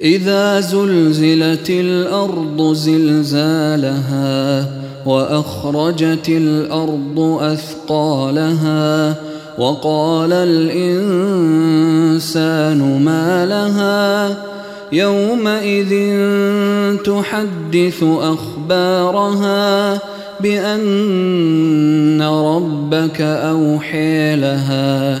إذا زلزلت الأرض زلزالها وأخرجت الأرض أثقالها وقال الإنسان ما لها يومئذ تحدث أخبارها بأن ربك أوحي لها